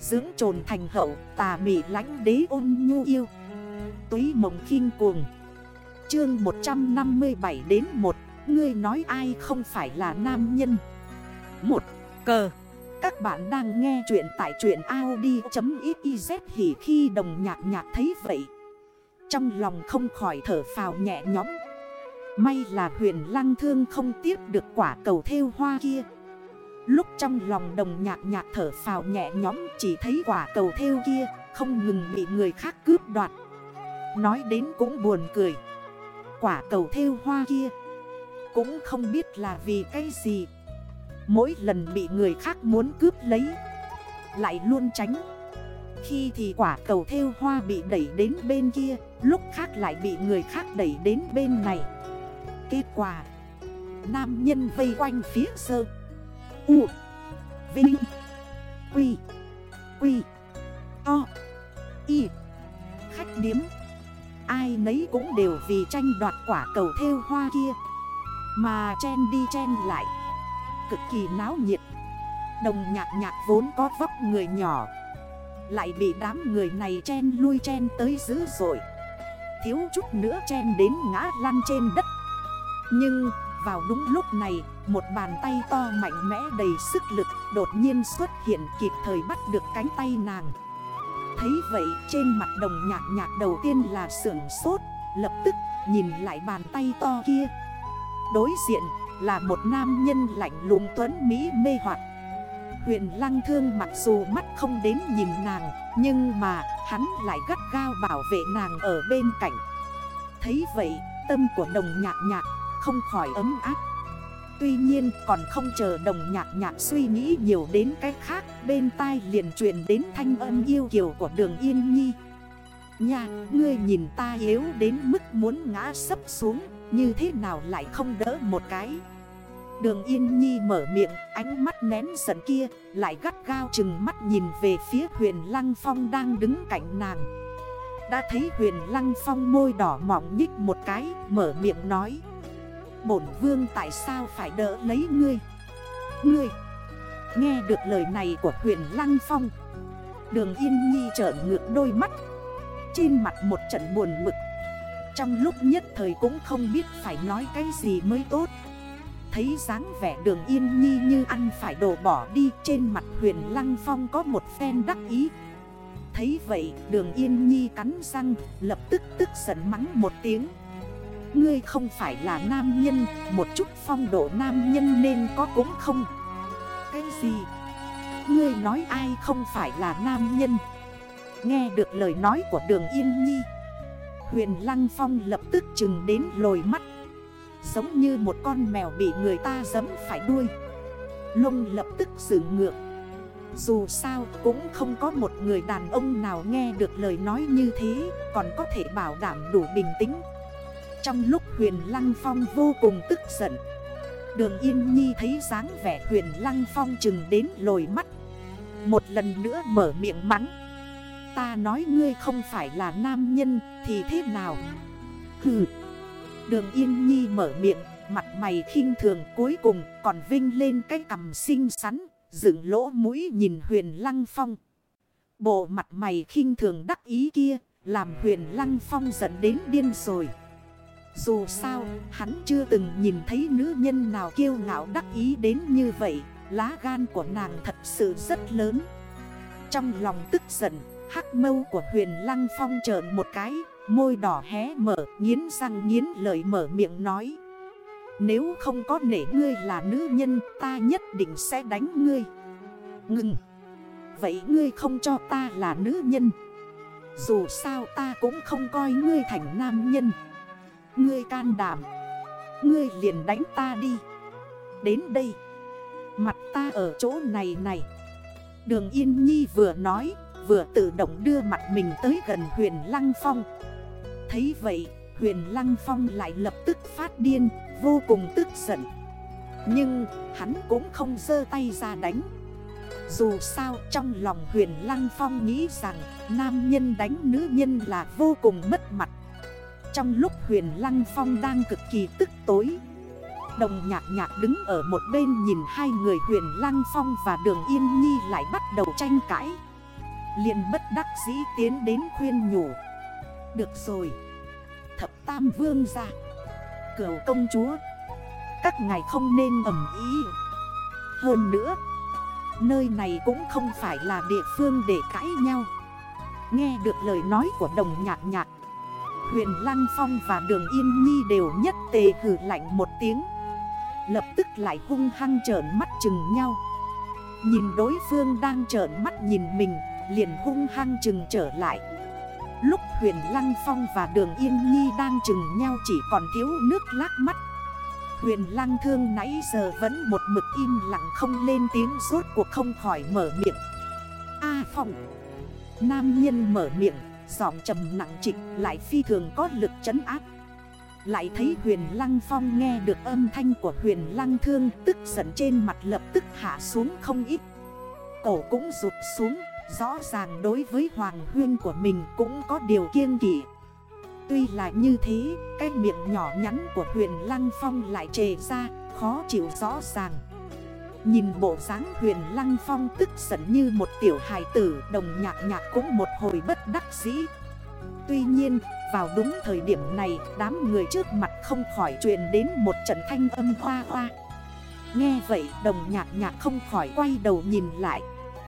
Dưỡng trồn thành hậu, tà mị lánh đế ôn nhu yêu. Túy mộng khinh cuồng. Chương 157 đến 1 Ngươi nói ai không phải là nam nhân? Một, Cờ. Các bạn đang nghe chuyện tại truyện Audi.xyz Hỉ khi đồng nhạc nhạc thấy vậy. Trong lòng không khỏi thở phào nhẹ nhõm. May là huyền lăng thương không tiếp được quả cầu theo hoa kia. Lúc trong lòng đồng nhạc nhạc thở phào nhẹ nhõm, Chỉ thấy quả cầu theo kia không ngừng bị người khác cướp đoạt. Nói đến cũng buồn cười. Quả cầu theo hoa kia Cũng không biết là vì cái gì. Mỗi lần bị người khác muốn cướp lấy, Lại luôn tránh. Khi thì quả cầu theo hoa bị đẩy đến bên kia, Lúc khác lại bị người khác đẩy đến bên này. Kết quả, Nam nhân vây quanh phía sơ. U, Vinh, Quy Quy, To, Y. Khách điếm. Ai nấy cũng đều vì tranh đoạt quả cầu theo hoa kia, Mà chen đi chen lại. Cực kỳ náo nhiệt. Đồng nhạc nhạc vốn có vóc người nhỏ. Lại bị đám người này chen lui chen tới dữ rồi Thiếu chút nữa chen đến ngã lăn trên đất. Nhưng vào đúng lúc này, Một bàn tay to mạnh mẽ đầy sức lực Đột nhiên xuất hiện kịp thời bắt được cánh tay nàng. Thấy vậy, trên mặt đồng nhạc nhạc đầu tiên là sưởng sốt, Lập tức nhìn lại bàn tay to kia. Đối diện là một nam nhân lạnh lùng tuấn Mỹ mê hoặc. Huyền lăng thương mặc dù mắt không đến nhìn nàng, Nhưng mà hắn lại gắt gao bảo vệ nàng ở bên cạnh. Thấy vậy, tâm của đồng nhạc nhạc không khỏi ấm áp. Tuy nhiên còn không chờ đồng nhạc nhạc suy nghĩ nhiều đến cách khác Bên tai liền truyền đến thanh âm yêu kiều của đường Yên Nhi. Nha, ngươi nhìn ta yếu đến mức muốn ngã sấp xuống Như thế nào lại không đỡ một cái? Đường Yên Nhi mở miệng Ánh mắt nén giận kia Lại gắt gao chừng mắt nhìn về phía huyền Lăng Phong đang đứng cạnh nàng. Đã thấy huyền Lăng Phong môi đỏ mỏng nhích một cái Mở miệng nói Bổn vương tại sao phải đỡ lấy ngươi? Ngươi, Nghe được lời này của huyền Lăng Phong. Đường Yên Nhi trở ngược đôi mắt, Trên mặt một trận buồn mực. Trong lúc nhất thời cũng không biết phải nói cái gì mới tốt. Thấy dáng vẻ đường Yên Nhi như ăn phải đổ bỏ đi, Trên mặt huyền Lăng Phong có một phen đắc ý. Thấy vậy, đường Yên Nhi cắn răng, Lập tức tức giận mắng một tiếng. Ngươi không phải là nam nhân, Một chút phong độ nam nhân nên có cũng không. Cái gì? Ngươi nói ai không phải là nam nhân? Nghe được lời nói của đường Yên Nhi, Huyền Lăng Phong lập tức chừng đến lồi mắt. Giống như một con mèo bị người ta giấm phải đuôi. Lông lập tức xử ngược. Dù sao cũng không có một người đàn ông nào nghe được lời nói như thế, Còn có thể bảo đảm đủ bình tĩnh trong lúc huyền Lăng Phong vô cùng tức giận, Đường Yên Nhi thấy dáng vẻ huyền Lăng Phong chừng đến lồi mắt, Một lần nữa mở miệng mắng. Ta nói ngươi không phải là nam nhân thì thế nào? Hừ. Đường Yên Nhi mở miệng, Mặt mày khinh thường cuối cùng còn vinh lên cái cằm xinh xắn, Dựng lỗ mũi nhìn huyền Lăng Phong. Bộ mặt mày khinh thường đắc ý kia, Làm huyền Lăng Phong giận đến điên rồi dù sao, hắn chưa từng nhìn thấy nữ nhân nào kiêu ngạo đắc ý đến như vậy. Lá gan của nàng thật sự rất lớn. Trong lòng tức giận, hắc mâu của huyền lăng phong trợn một cái Môi đỏ hé mở, nghiến răng nghiến lời mở miệng nói. Nếu không có nể ngươi là nữ nhân, ta nhất định sẽ đánh ngươi. Ngừng! Vậy ngươi không cho ta là nữ nhân. Dù sao ta cũng không coi ngươi thành nam nhân. Ngươi can đảm. Ngươi liền đánh ta đi. Đến đây. Mặt ta ở chỗ này này. Đường Yên Nhi vừa nói, Vừa tự động đưa mặt mình tới gần huyền Lăng Phong. Thấy vậy, huyền Lăng Phong lại lập tức phát điên, Vô cùng tức giận. Nhưng, hắn cũng không dơ tay ra đánh. Dù sao, trong lòng huyền Lăng Phong nghĩ rằng, Nam nhân đánh nữ nhân là vô cùng mất mặt trong lúc huyền Lăng Phong đang cực kỳ tức tối, Đồng nhạc nhạc đứng ở một bên nhìn hai người huyền Lăng Phong và đường Yên Nhi lại bắt đầu tranh cãi. Liền bất đắc dĩ tiến đến khuyên nhủ, Được rồi, Thập tam vương ra, Cửu công chúa, Các ngài không nên ẩm ý Hơn nữa, Nơi này cũng không phải là địa phương để cãi nhau. Nghe được lời nói của đồng nhạc nhạc Huyền Lăng Phong và Đường Yên Nhi đều nhất tề hử lạnh một tiếng. Lập tức lại hung hăng trởn mắt chừng nhau. Nhìn đối phương đang trởn mắt nhìn mình, Liền hung hăng chừng trở lại. Lúc huyền Lăng Phong và Đường Yên Nhi đang chừng nhau chỉ còn thiếu nước lác mắt. Huyền Lăng Thương nãy giờ vẫn một mực im lặng không lên tiếng rốt cuộc không khỏi mở miệng. A Phong! Nam nhân mở miệng. Giọng trầm nặng trịch lại phi thường có lực chấn áp. Lại thấy huyền lăng phong nghe được âm thanh của huyền lăng thương Tức giận trên mặt lập tức hạ xuống không ít. Cổ cũng rụt xuống Rõ ràng đối với hoàng huyên của mình cũng có điều kiêng kỵ. Tuy là như thế, cái miệng nhỏ nhắn của huyền lăng phong lại trề ra, khó chịu rõ ràng. Nhìn bộ dáng huyền lăng phong tức giận như một tiểu hài tử, Đồng nhạc nhạc cũng một hồi bất đắc dĩ. Tuy nhiên, vào đúng thời điểm này, Đám người trước mặt không khỏi truyền đến một trận thanh âm hoa hoa. Nghe vậy, đồng nhạc nhạc không khỏi quay đầu nhìn lại.